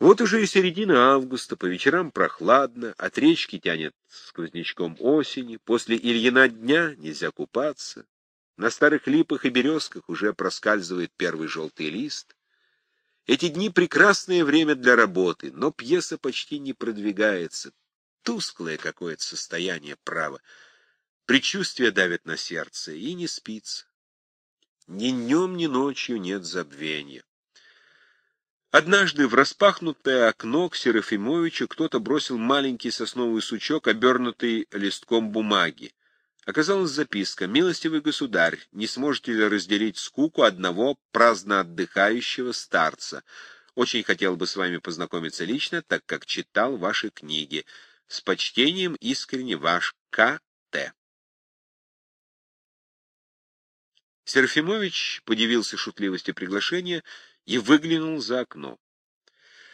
Вот уже и середина августа, по вечерам прохладно, от речки тянет сквознячком осени, после Ильина дня нельзя купаться, на старых липах и березках уже проскальзывает первый желтый лист. Эти дни — прекрасное время для работы, но пьеса почти не продвигается. Тусклое какое-то состояние права. Предчувствие давит на сердце, и не спится. Ни днем, ни ночью нет забвения. Однажды в распахнутое окно к Серафимовичу кто-то бросил маленький сосновый сучок, обернутый листком бумаги. Оказалась записка «Милостивый государь, не сможете ли разделить скуку одного праздно отдыхающего старца? Очень хотел бы с вами познакомиться лично, так как читал ваши книги. С почтением искренне ваш К.Т.» Серафимович подивился шутливости приглашения и выглянул за окно.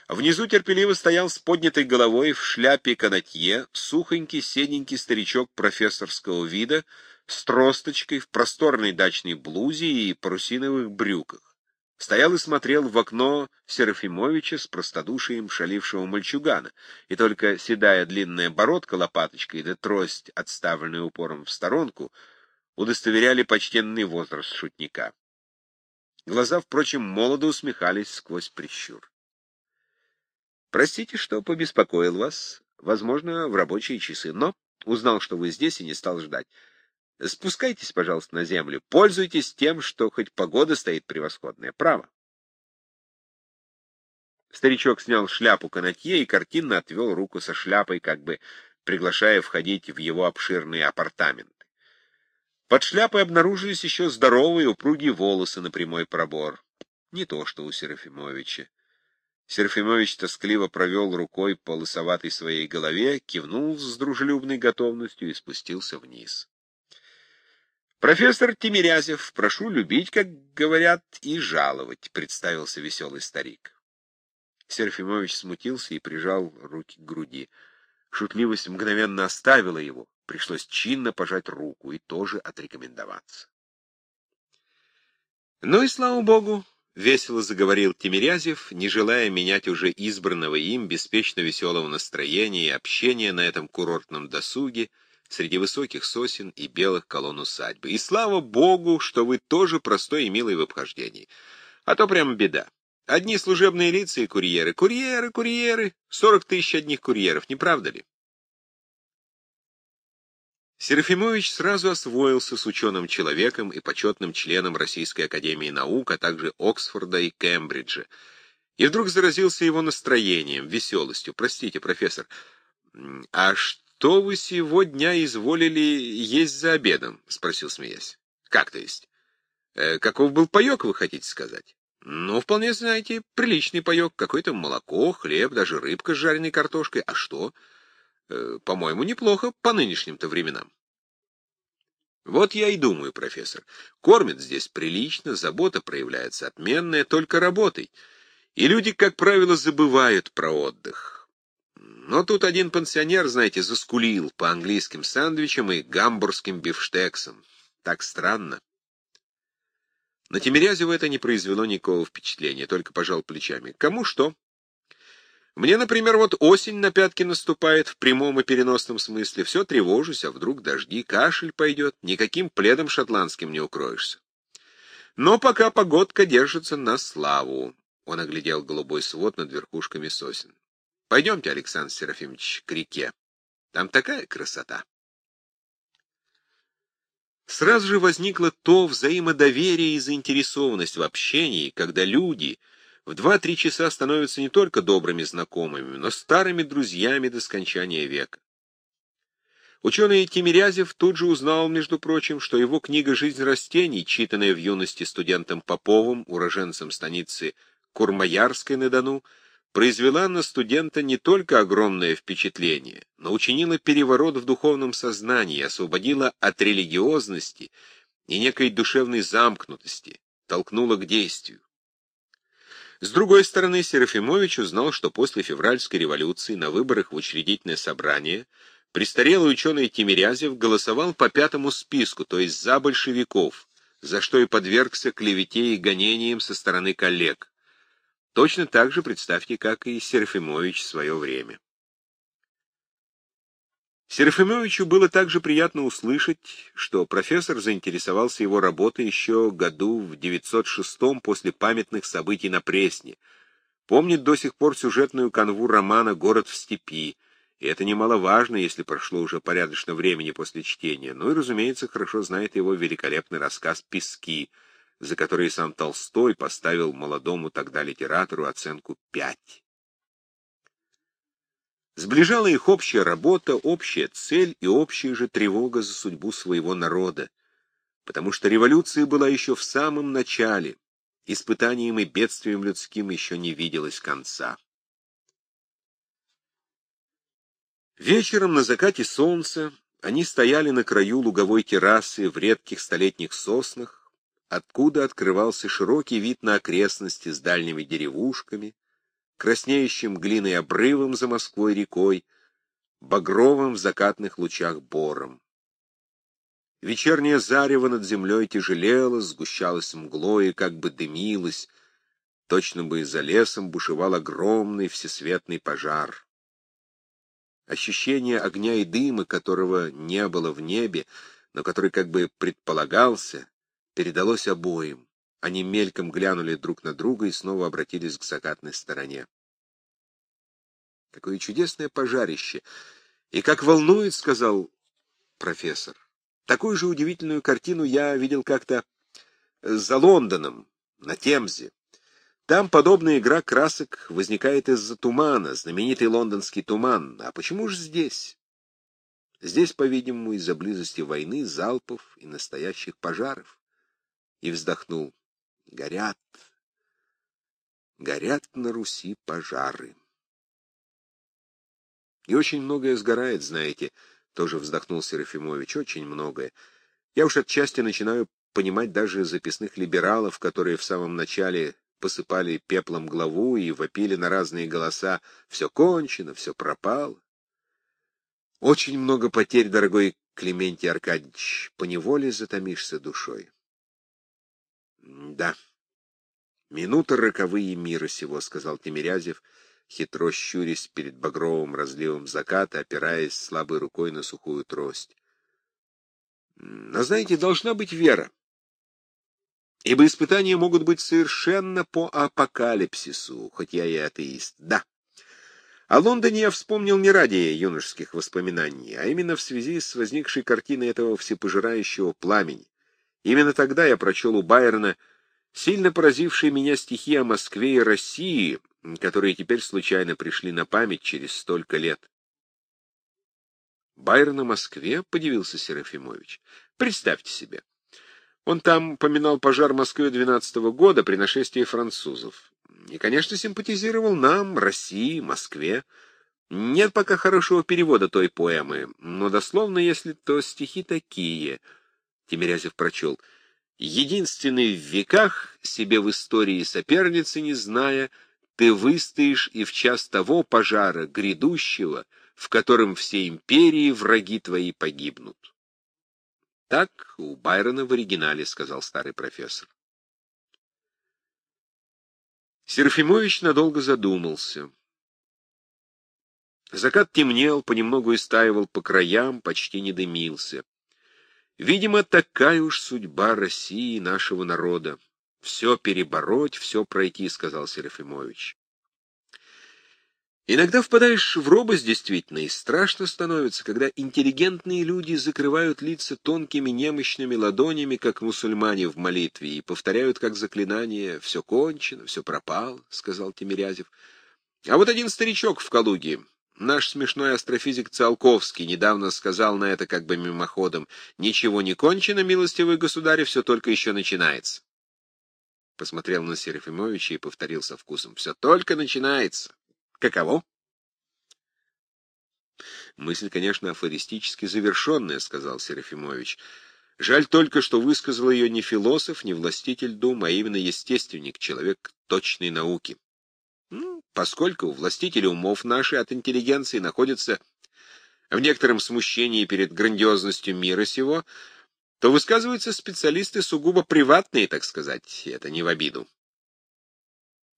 Внизу терпеливо стоял с поднятой головой в шляпе канатье сухонький седенький старичок профессорского вида с тросточкой в просторной дачной блузе и парусиновых брюках. Стоял и смотрел в окно Серафимовича с простодушием шалившего мальчугана, и только седая длинная бородка лопаточкой да трость, отставленная упором в сторонку, удостоверяли почтенный возраст шутника. Глаза, впрочем, молодо усмехались сквозь прищур. «Простите, что побеспокоил вас, возможно, в рабочие часы, но узнал, что вы здесь, и не стал ждать. Спускайтесь, пожалуйста, на землю, пользуйтесь тем, что хоть погода стоит превосходная. Право». Старичок снял шляпу канатье и картинно отвел руку со шляпой, как бы приглашая входить в его обширные апартаменты. Под шляпой обнаружились еще здоровые упругие волосы на прямой пробор. Не то, что у Серафимовича. Серафимович тоскливо провел рукой по лысоватой своей голове, кивнул с дружелюбной готовностью и спустился вниз. «Профессор Тимирязев, прошу любить, как говорят, и жаловать», — представился веселый старик. Серафимович смутился и прижал руки к груди. Шутливость мгновенно оставила его. Пришлось чинно пожать руку и тоже отрекомендоваться. Ну и слава богу, — весело заговорил Тимирязев, не желая менять уже избранного им беспечно веселого настроения и общения на этом курортном досуге среди высоких сосен и белых колонн усадьбы. И слава богу, что вы тоже простой и милый в обхождении. А то прям беда. Одни служебные лица и курьеры. Курьеры, курьеры. Сорок тысяч одних курьеров, не правда ли? Серафимович сразу освоился с ученым человеком и почетным членом Российской Академии Наук, а также Оксфорда и Кембриджа. И вдруг заразился его настроением, веселостью. «Простите, профессор, а что вы сегодня изволили есть за обедом?» — спросил, смеясь. «Как то есть? Э, каков был паек, вы хотите сказать?» «Ну, вполне знаете, приличный паек, какое-то молоко, хлеб, даже рыбка с жареной картошкой. А что?» Э, по-моему, неплохо по нынешним-то временам. Вот я и думаю, профессор. Кормят здесь прилично, забота проявляется отменная, только работой. И люди, как правило, забывают про отдых. Но тут один пенсионер, знаете, заскулил по английским сэндвичам и гамбургским бифштексам. Так странно. На Тимирязева это не произвело никакого впечатления, только пожал плечами. Кому что? Мне, например, вот осень на пятки наступает в прямом и переносном смысле. Все тревожусь, а вдруг дожди, кашель пойдет, никаким пледом шотландским не укроешься. Но пока погодка держится на славу. Он оглядел голубой свод над верхушками сосен. Пойдемте, Александр Серафимович, к реке. Там такая красота. Сразу же возникло то взаимодоверие и заинтересованность в общении, когда люди в два-три часа становятся не только добрыми знакомыми, но старыми друзьями до скончания века. Ученый Тимирязев тут же узнал, между прочим, что его книга «Жизнь растений», читанная в юности студентом Поповым, уроженцем станицы Курмаярской на Дону, произвела на студента не только огромное впечатление, но учинила переворот в духовном сознании, освободила от религиозности и некой душевной замкнутости, толкнула к действию. С другой стороны, Серафимович узнал, что после февральской революции на выборах в учредительное собрание престарелый ученый Тимирязев голосовал по пятому списку, то есть за большевиков, за что и подвергся клевете и гонениям со стороны коллег. Точно так же представьте, как и Серафимович в свое время. Серафимовичу было также приятно услышать, что профессор заинтересовался его работой еще году в 906 после памятных событий на Пресне, помнит до сих пор сюжетную канву романа «Город в степи», и это немаловажно, если прошло уже порядочно времени после чтения, ну и, разумеется, хорошо знает его великолепный рассказ «Пески», за который сам Толстой поставил молодому тогда литератору оценку пять. Сближала их общая работа, общая цель и общая же тревога за судьбу своего народа, потому что революция была еще в самом начале, испытанием и бедствием людским еще не виделось конца. Вечером на закате солнца они стояли на краю луговой террасы в редких столетних соснах, откуда открывался широкий вид на окрестности с дальними деревушками, краснеющим глиной обрывом за Москвой рекой, багровым в закатных лучах бором. Вечернее зарево над землей тяжелело, сгущалось мглой и как бы дымилось, точно бы за лесом бушевал огромный всесветный пожар. Ощущение огня и дыма, которого не было в небе, но который как бы предполагался, передалось обоим. Они мельком глянули друг на друга и снова обратились к закатной стороне. Какое чудесное пожарище! И как волнует, — сказал профессор. Такую же удивительную картину я видел как-то за Лондоном, на Темзе. Там подобная игра красок возникает из-за тумана, знаменитый лондонский туман. А почему же здесь? Здесь, по-видимому, из-за близости войны, залпов и настоящих пожаров. И вздохнул. Горят, горят на Руси пожары. И очень многое сгорает, знаете, тоже вздохнул Серафимович, очень многое. Я уж отчасти начинаю понимать даже записных либералов, которые в самом начале посыпали пеплом главу и вопили на разные голоса «все кончено, все пропало». Очень много потерь, дорогой Клементий Аркадьевич, поневоле затомишься душой. Да, минуты роковые мира сего, — сказал Тимирязев, хитро щурясь перед багровым разливом заката, опираясь слабой рукой на сухую трость. Но, знаете, должна быть вера ибо испытания могут быть совершенно по апокалипсису, хоть я и атеист. Да. О Лондоне я вспомнил не ради юношеских воспоминаний, а именно в связи с возникшей картиной этого всепожирающего пламени. Именно тогда я прочел у Байрона сильно поразившие меня стихи о Москве и России, которые теперь случайно пришли на память через столько лет. «Байрон о Москве?» — подивился Серафимович. «Представьте себе». Он там поминал пожар Москвы 12 -го года при нашествии французов. И, конечно, симпатизировал нам, России, Москве. Нет пока хорошего перевода той поэмы, но дословно, если то стихи такие. Тимирязев прочел. «Единственный в веках, себе в истории соперницы не зная, ты выстоишь и в час того пожара, грядущего, в котором все империи враги твои погибнут». Так у Байрона в оригинале, сказал старый профессор. Серафимович надолго задумался. Закат темнел, понемногу истаивал по краям, почти не дымился. Видимо, такая уж судьба России, нашего народа. Все перебороть, все пройти, сказал Серафимович. Иногда впадаешь в робость действительно, и страшно становится, когда интеллигентные люди закрывают лица тонкими немощными ладонями, как мусульмане в молитве, и повторяют как заклинание «все кончено, все пропало», — сказал Тимирязев. А вот один старичок в Калуге, наш смешной астрофизик Циолковский, недавно сказал на это как бы мимоходом «Ничего не кончено, милостивый государь, все только еще начинается». Посмотрел на Серафимовича и повторил со вкусом «Все только начинается». Каково? Мысль, конечно, афористически завершенная, сказал Серафимович. Жаль только, что высказал ее не философ, не властитель дум, а именно естественник, человек точной науки. Поскольку властители умов наши от интеллигенции находятся в некотором смущении перед грандиозностью мира сего, то высказываются специалисты сугубо приватные, так сказать, это не в обиду.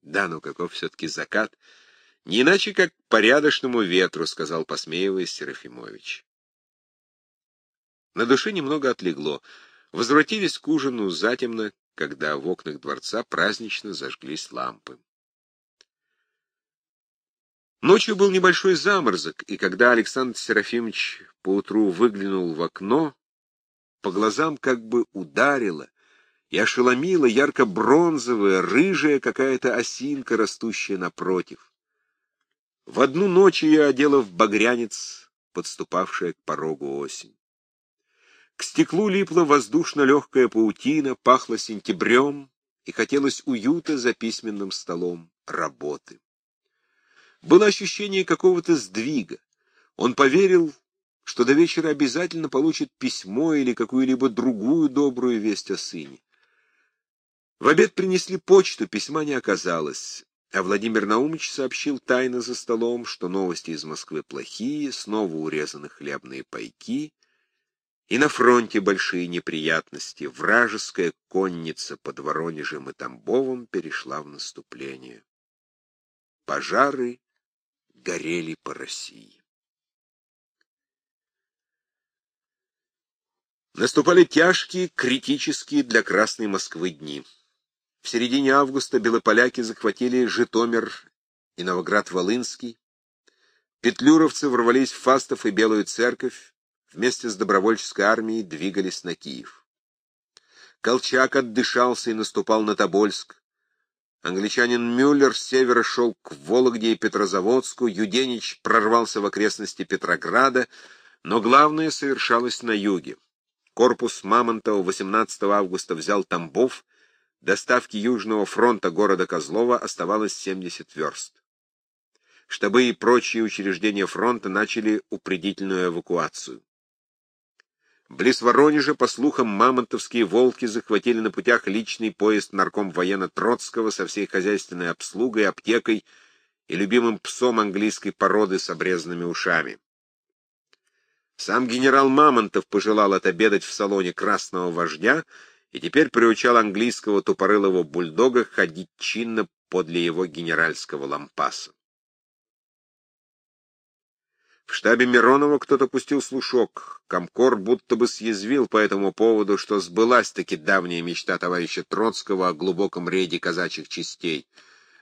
Да, ну каков все-таки закат. Не иначе, как порядочному ветру, сказал, посмеиваясь Серафимович. На душе немного отлегло. Возвратились к ужину затемно, когда в окнах дворца празднично зажглись лампы. Ночью был небольшой заморозок, и когда Александр Серафимович поутру выглянул в окно, по глазам как бы ударило и ошеломила ярко-бронзовая, рыжая какая-то осинка, растущая напротив. В одну ночь ее одела в багрянец, подступавшая к порогу осень. К стеклу липла воздушно-легкая паутина, пахло сентябрем, и хотелось уюта за письменным столом, работы. Было ощущение какого-то сдвига. Он поверил, что до вечера обязательно получит письмо или какую-либо другую добрую весть о сыне. В обед принесли почту, письма не оказалось, а Владимир Наумович сообщил тайно за столом, что новости из Москвы плохие, снова урезаны хлебные пайки, и на фронте большие неприятности. Вражеская конница под Воронежем и Тамбовом перешла в наступление. Пожары горели по России. Наступали тяжкие, критические для Красной Москвы дни. В середине августа белополяки захватили Житомир и Новоград-Волынский. Петлюровцы ворвались в Фастов и Белую Церковь, вместе с добровольческой армией двигались на Киев. Колчак отдышался и наступал на Тобольск. Англичанин Мюллер с севера шел к Вологде и Петрозаводску, Юденич прорвался в окрестности Петрограда, но главное совершалось на юге. Корпус Мамонтова 18 августа взял Тамбов, доставки Южного фронта города Козлова оставалось 70 верст. Штабы и прочие учреждения фронта начали упредительную эвакуацию. Близ Воронежа, по слухам, мамонтовские волки захватили на путях личный поезд нарком военно Троцкого со всей хозяйственной обслугой, аптекой и любимым псом английской породы с обрезанными ушами. Сам генерал Мамонтов пожелал отобедать в салоне красного вождя и теперь приучал английского тупорылого бульдога ходить чинно подле его генеральского лампаса. В штабе Миронова кто-то пустил слушок. Комкор будто бы съязвил по этому поводу, что сбылась-таки давняя мечта товарища Троцкого о глубоком рейде казачьих частей.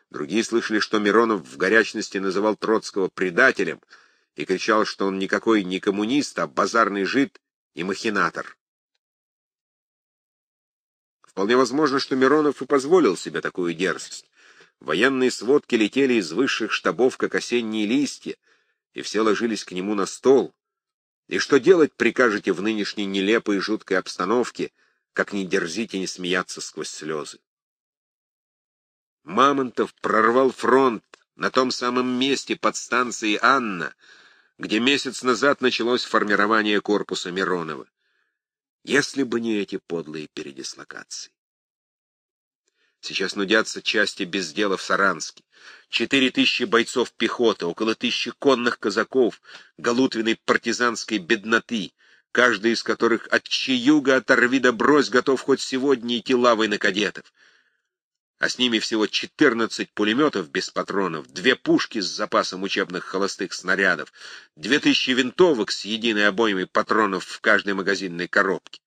Другие слышали, что Миронов в горячности называл Троцкого предателем и кричал, что он никакой не коммунист, а базарный жид и махинатор. Вполне возможно, что Миронов и позволил себе такую дерзость. Военные сводки летели из высших штабов, как осенние листья, и все ложились к нему на стол. И что делать прикажете в нынешней нелепой и жуткой обстановке, как не дерзить и не смеяться сквозь слезы? Мамонтов прорвал фронт на том самом месте под станцией Анна, где месяц назад началось формирование корпуса Миронова. Если бы не эти подлые передислокации. Сейчас нудятся части без дела в Саранске. Четыре тысячи бойцов пехоты, около тысячи конных казаков, галутвиной партизанской бедноты, каждый из которых от чаюга оторви да брось готов хоть сегодня идти лавой на кадетов. А с ними всего четырнадцать пулеметов без патронов, две пушки с запасом учебных холостых снарядов, две тысячи винтовок с единой обоймой патронов в каждой магазинной коробке.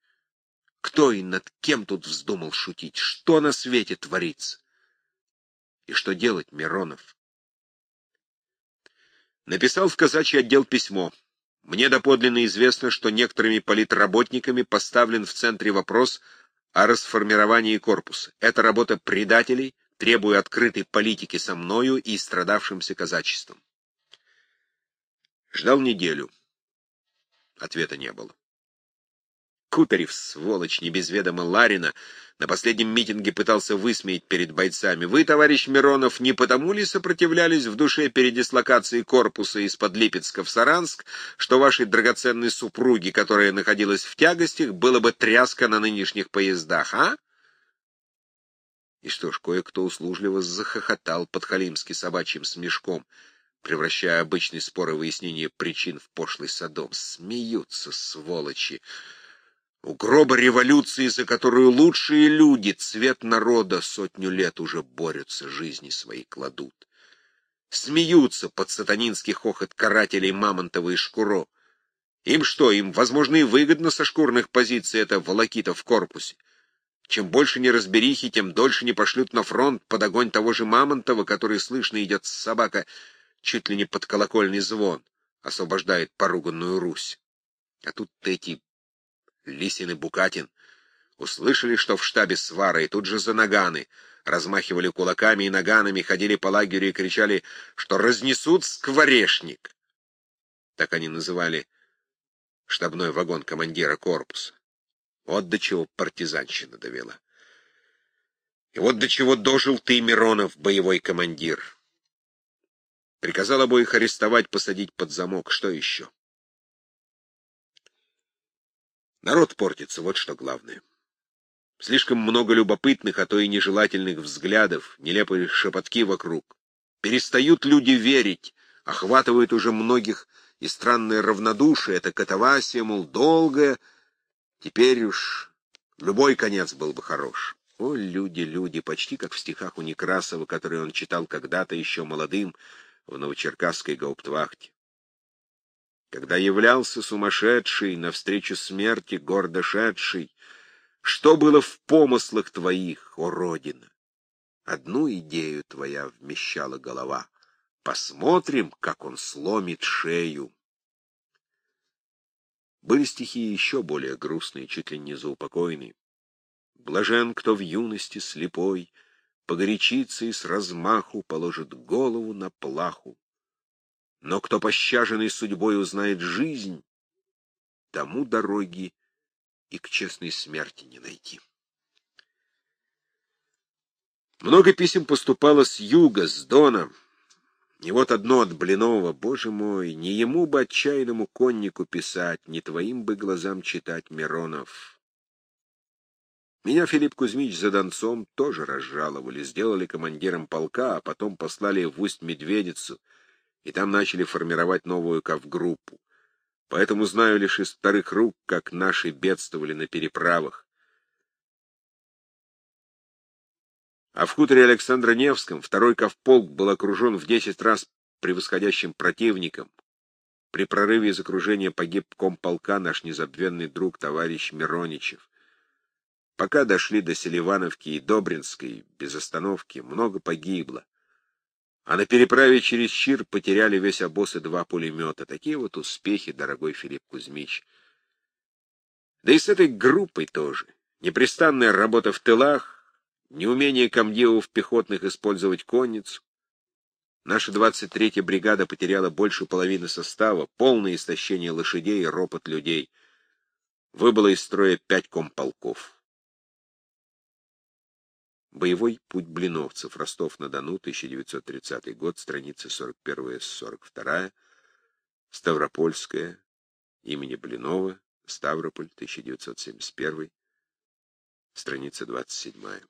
Кто и над кем тут вздумал шутить? Что на свете творится? И что делать, Миронов? Написал в казачий отдел письмо. Мне доподлинно известно, что некоторыми политработниками поставлен в центре вопрос о расформировании корпуса. Это работа предателей, требуя открытой политики со мною и страдавшимся казачеством. Ждал неделю. Ответа не было. Кутарев, сволочь, не без ведома Ларина, на последнем митинге пытался высмеять перед бойцами. Вы, товарищ Миронов, не потому ли сопротивлялись в душе передислокации корпуса из-под Липецка в Саранск, что вашей драгоценной супруге, которая находилась в тягостях, было бы тряска на нынешних поездах, а? И что ж, кое-кто услужливо захохотал под халимски собачьим смешком, превращая обычный спор и выяснение причин в пошлый садом. Смеются, сволочи! У гроба революции, за которую лучшие люди, цвет народа, сотню лет уже борются, жизни свои кладут. Смеются под сатанинский хохот карателей Мамонтова и Шкуро. Им что, им, возможно, и выгодно со шкурных позиций это волокита в корпусе. Чем больше неразберихи, тем дольше не пошлют на фронт под огонь того же Мамонтова, который, слышно, идет собака чуть ли не под колокольный звон, освобождает поруганную Русь. А тут эти Лисин и Букатин услышали, что в штабе свара, и тут же за наганы, размахивали кулаками и наганами, ходили по лагерю и кричали, что разнесут скворешник. Так они называли штабной вагон командира корпуса. Вот до чего партизанщина довела. И вот до чего дожил ты, Миронов, боевой командир. Приказал обоих арестовать, посадить под замок. Что еще? Народ портится, вот что главное. Слишком много любопытных, а то и нежелательных взглядов, нелепые шепотки вокруг. Перестают люди верить, охватывают уже многих и странное равнодушие, это катавасия, мол, долгое. Теперь уж любой конец был бы хорош. О, люди, люди, почти как в стихах у Некрасова, которые он читал когда-то еще молодым в Новочеркасской гауптвахте. Когда являлся сумасшедший навстречу смерти гордо шедший, что было в помыслах твоих, о Родина? Одну идею твоя вмещала голова. Посмотрим, как он сломит шею. Были стихи еще более грустные, чуть ли не заупокойные. Блажен, кто в юности слепой, Погорячится и с размаху Положит голову на плаху. Но кто пощаженный судьбой узнает жизнь, тому дороги и к честной смерти не найти. Много писем поступало с юга, с Дона. И вот одно от Блинова, боже мой, не ему бы отчаянному коннику писать, не твоим бы глазам читать, Миронов. Меня Филипп Кузьмич за Донцом тоже разжаловали, сделали командиром полка, а потом послали в Усть-Медведицу — и там начали формировать новую кавгруппу. Поэтому знаю лишь из вторых рук, как наши бедствовали на переправах. А в хуторе Александра Невском второй ковполк был окружен в десять раз превосходящим противником. При прорыве из окружения погиб комполка наш незабвенный друг товарищ Мироничев. Пока дошли до Селивановки и Добринской, без остановки, много погибло. А на переправе через Чир потеряли весь обоз и два пулемета. Такие вот успехи, дорогой Филипп Кузьмич. Да и с этой группой тоже. Непрестанная работа в тылах, неумение комдивов пехотных использовать конницу. Наша 23-я бригада потеряла больше половины состава, полное истощение лошадей и ропот людей. Выбыло из строя пять комполков. Боевой путь блиновцев. Ростов-на-Дону, 1930 год, страницы 41-42. Ставропольская. Имени Блинова. Ставрополь, 1971. Страница 27.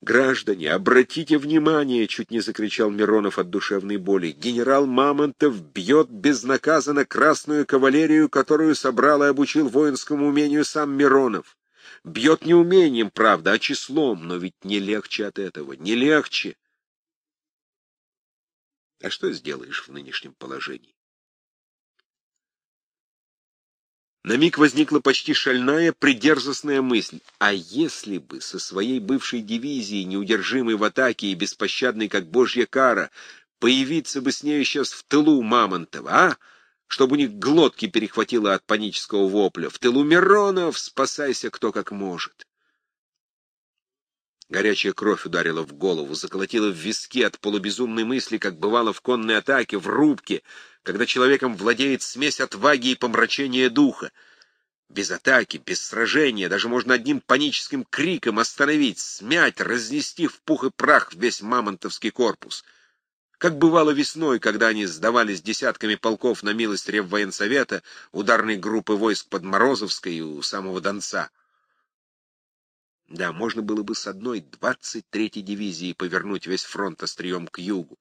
«Граждане, обратите внимание!» — чуть не закричал Миронов от душевной боли. «Генерал Мамонтов бьет безнаказанно красную кавалерию, которую собрал и обучил воинскому умению сам Миронов. Бьет не умением, правда, а числом, но ведь не легче от этого, не легче. А что сделаешь в нынешнем положении? На миг возникла почти шальная, придерзостная мысль. А если бы со своей бывшей дивизией, неудержимой в атаке и беспощадной, как божья кара, появиться бы с нею сейчас в тылу Мамонтова, а? Чтобы у них глотки перехватило от панического вопля. В тылу Миронов спасайся кто как может. Горячая кровь ударила в голову, заколотила в виски от полубезумной мысли, как бывало в конной атаке, в рубке, когда человеком владеет смесь отваги и помрачения духа. Без атаки, без сражения, даже можно одним паническим криком остановить, смять, разнести в пух и прах весь мамонтовский корпус — как бывало весной, когда они сдавались десятками полков на милость Реввоенсовета, ударной группы войск под Морозовской у самого Донца. Да, можно было бы с одной двадцать третьей дивизии повернуть весь фронт острием к югу.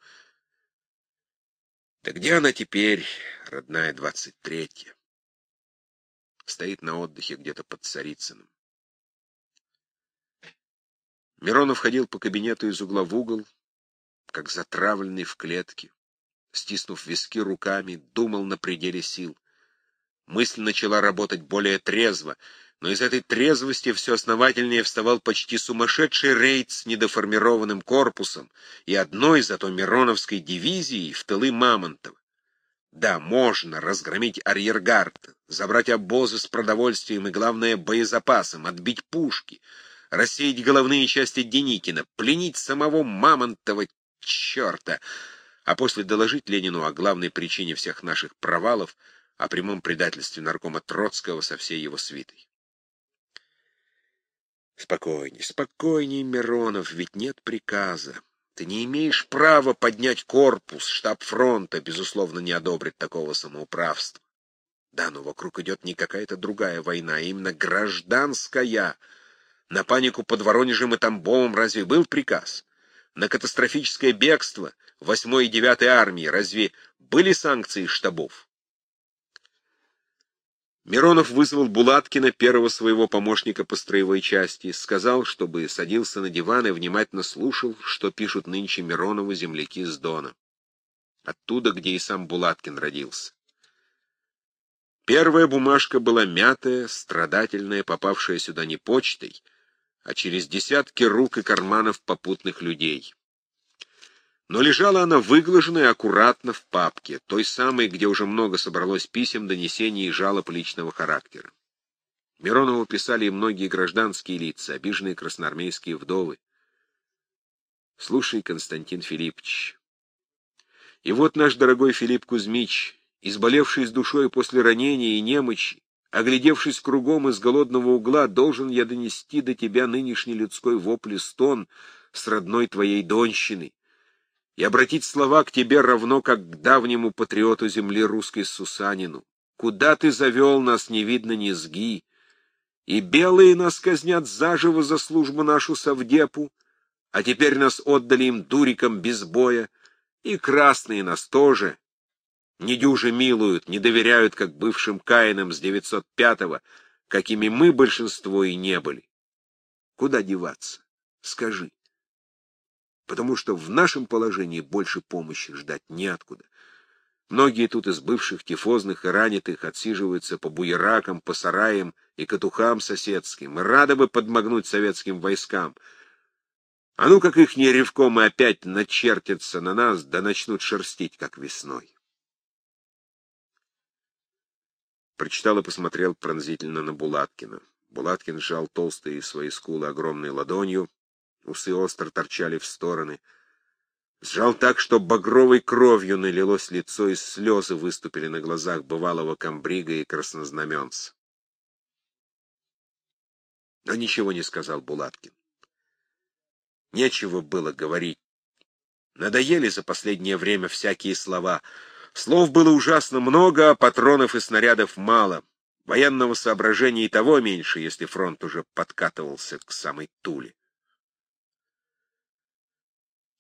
Да где она теперь, родная двадцать третья? Стоит на отдыхе где-то под Царицыным. Миронов ходил по кабинету из угла в угол, как затравленный в клетке. Стиснув виски руками, думал на пределе сил. Мысль начала работать более трезво, но из этой трезвости все основательнее вставал почти сумасшедший рейд с недоформированным корпусом и одной зато Мироновской дивизией в тылы Мамонтова. Да, можно разгромить арьергард, забрать обозы с продовольствием и, главное, боезапасом, отбить пушки, рассеять головные части Деникина, пленить самого Мамонтова, черта, а после доложить Ленину о главной причине всех наших провалов, о прямом предательстве наркома Троцкого со всей его свитой. Спокойней, спокойней, Миронов, ведь нет приказа. Ты не имеешь права поднять корпус, штаб фронта, безусловно, не одобрит такого самоуправства. Да, но вокруг идет не какая-то другая война, а именно гражданская. На панику под Воронежем и Тамбовом разве был приказ? На катастрофическое бегство 8 и 9 армии разве были санкции штабов? Миронов вызвал Булаткина, первого своего помощника по строевой части, сказал, чтобы садился на диван и внимательно слушал, что пишут нынче Миронову земляки с Дона. Оттуда, где и сам Булаткин родился. Первая бумажка была мятая, страдательная, попавшая сюда не почтой, а через десятки рук и карманов попутных людей. Но лежала она выглаженная аккуратно в папке, той самой, где уже много собралось писем, донесений и жалоб личного характера. Миронову писали и многие гражданские лица, обиженные красноармейские вдовы. Слушай, Константин Филиппович. И вот наш дорогой Филипп Кузьмич, изболевший с душой после ранения и немочи, оглядевшись кругом из голодного угла, должен я донести до тебя нынешний людской вопль стон с родной твоей донщины, и обратить слова к тебе равно, как к давнему патриоту земли русской Сусанину. Куда ты завел нас, не видно низги, и белые нас казнят заживо за службу нашу совдепу, а теперь нас отдали им дурикам без боя, и красные нас тоже недюже милуют, не доверяют, как бывшим Каинам с 905-го, какими мы большинство и не были. Куда деваться? Скажи потому что в нашем положении больше помощи ждать неоткуда. Многие тут из бывших тифозных и ранитых отсиживаются по буеракам, по сараям и катухам соседским, и рады бы подмогнуть советским войскам. А ну, как их ревком и опять начертятся на нас, да начнут шерстить, как весной. Прочитал и посмотрел пронзительно на Булаткина. Булаткин сжал толстые свои скулы огромной ладонью, Усы остро торчали в стороны. Сжал так, что багровой кровью налилось лицо, и слезы выступили на глазах бывалого комбрига и краснознаменца. Но ничего не сказал Булаткин. Нечего было говорить. Надоели за последнее время всякие слова. Слов было ужасно много, а патронов и снарядов мало. Военного соображения и того меньше, если фронт уже подкатывался к самой Туле.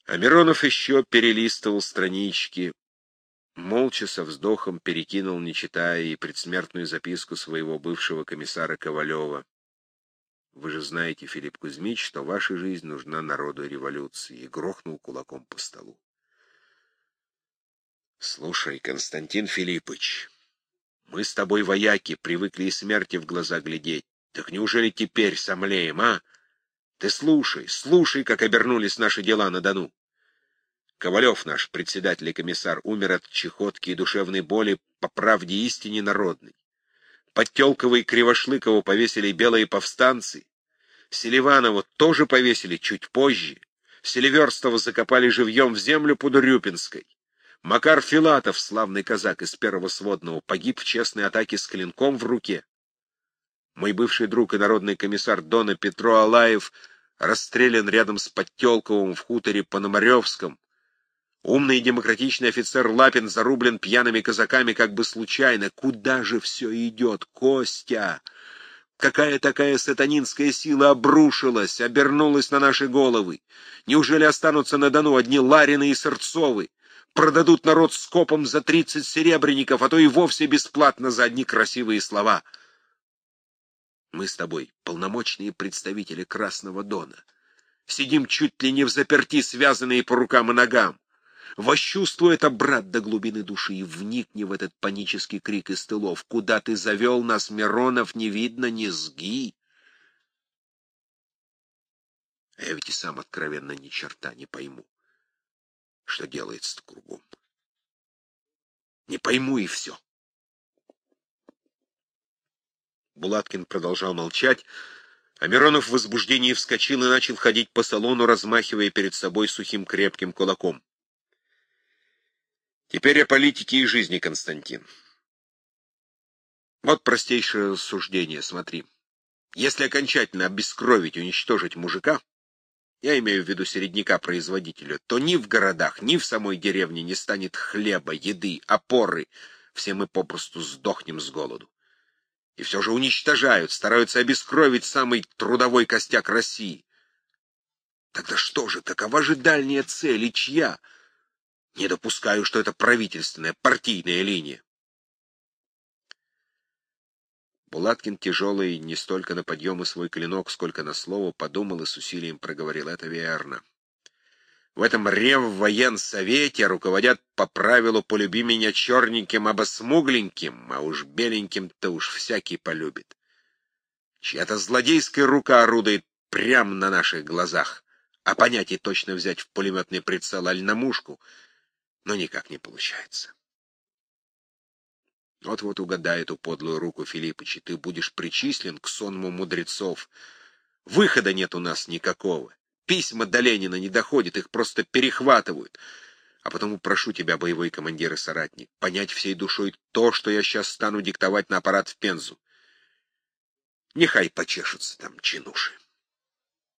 А Миронов еще перелистывал странички, молча со вздохом перекинул, не читая, и предсмертную записку своего бывшего комиссара Ковалева. Вы же знаете, Филипп Кузьмич, что ваша жизнь нужна народу революции, и грохнул кулаком по столу. Слушай, Константин Филиппович, мы с тобой вояки, привыкли и смерти в глаза глядеть. Так неужели теперь сомлеем, а? Ты слушай, слушай, как обернулись наши дела на Дону. Ковалев наш, председатель и комиссар, умер от чехотки и душевной боли по правде истине народной. Подтелкова и Кривошлыкова повесили белые повстанцы. Селиванова тоже повесили чуть позже. Селиверстова закопали живьем в землю под Урюпинской. Макар Филатов, славный казак из первого сводного, погиб в честной атаке с клинком в руке. Мой бывший друг и народный комиссар Дона Петро Алаев расстрелян рядом с Подтелковым в хуторе Пономаревском. Умный и демократичный офицер Лапин зарублен пьяными казаками как бы случайно. Куда же все идет, Костя? Какая такая сатанинская сила обрушилась, обернулась на наши головы? Неужели останутся на Дону одни Ларины и Сырцовы? Продадут народ скопом за тридцать серебряников, а то и вовсе бесплатно за одни красивые слова — Мы с тобой полномочные представители Красного Дона. Сидим чуть ли не в заперти, связанные по рукам и ногам. Вощувствуй это, брат, до глубины души, и вникни в этот панический крик из тылов. Куда ты завел нас, Миронов, не видно низги. А я ведь и сам откровенно ни черта не пойму, что делается кругом. Не пойму и все. Булаткин продолжал молчать, а Миронов в возбуждении вскочил и начал ходить по салону, размахивая перед собой сухим крепким кулаком. Теперь о политике и жизни, Константин. Вот простейшее рассуждение, смотри. Если окончательно обескровить, уничтожить мужика, я имею в виду середняка-производителя, то ни в городах, ни в самой деревне не станет хлеба, еды, опоры. Все мы попросту сдохнем с голоду. И все же уничтожают, стараются обескровить самый трудовой костяк России. Тогда что же, какова же дальняя цель и чья? Не допускаю, что это правительственная, партийная линия. Булаткин тяжелый не столько на подъем свой клинок, сколько на слово подумал и с усилием проговорил. Это верно. В этом рев-военсовете руководят по правилу «полюби меня черненьким, обо смугленьким», а уж беленьким-то уж всякий полюбит. Чья-то злодейская рука орудует прямо на наших глазах, а понятие точно взять в пулеметный прицел аль на мушку — но никак не получается. Вот-вот угадай эту подлую руку, Филиппыч, и ты будешь причислен к сонму мудрецов. Выхода нет у нас никакого. Письма до Ленина не доходят, их просто перехватывают. А потому прошу тебя, боевой командир и соратник, понять всей душой то, что я сейчас стану диктовать на аппарат в Пензу. Нехай почешутся там чинуши.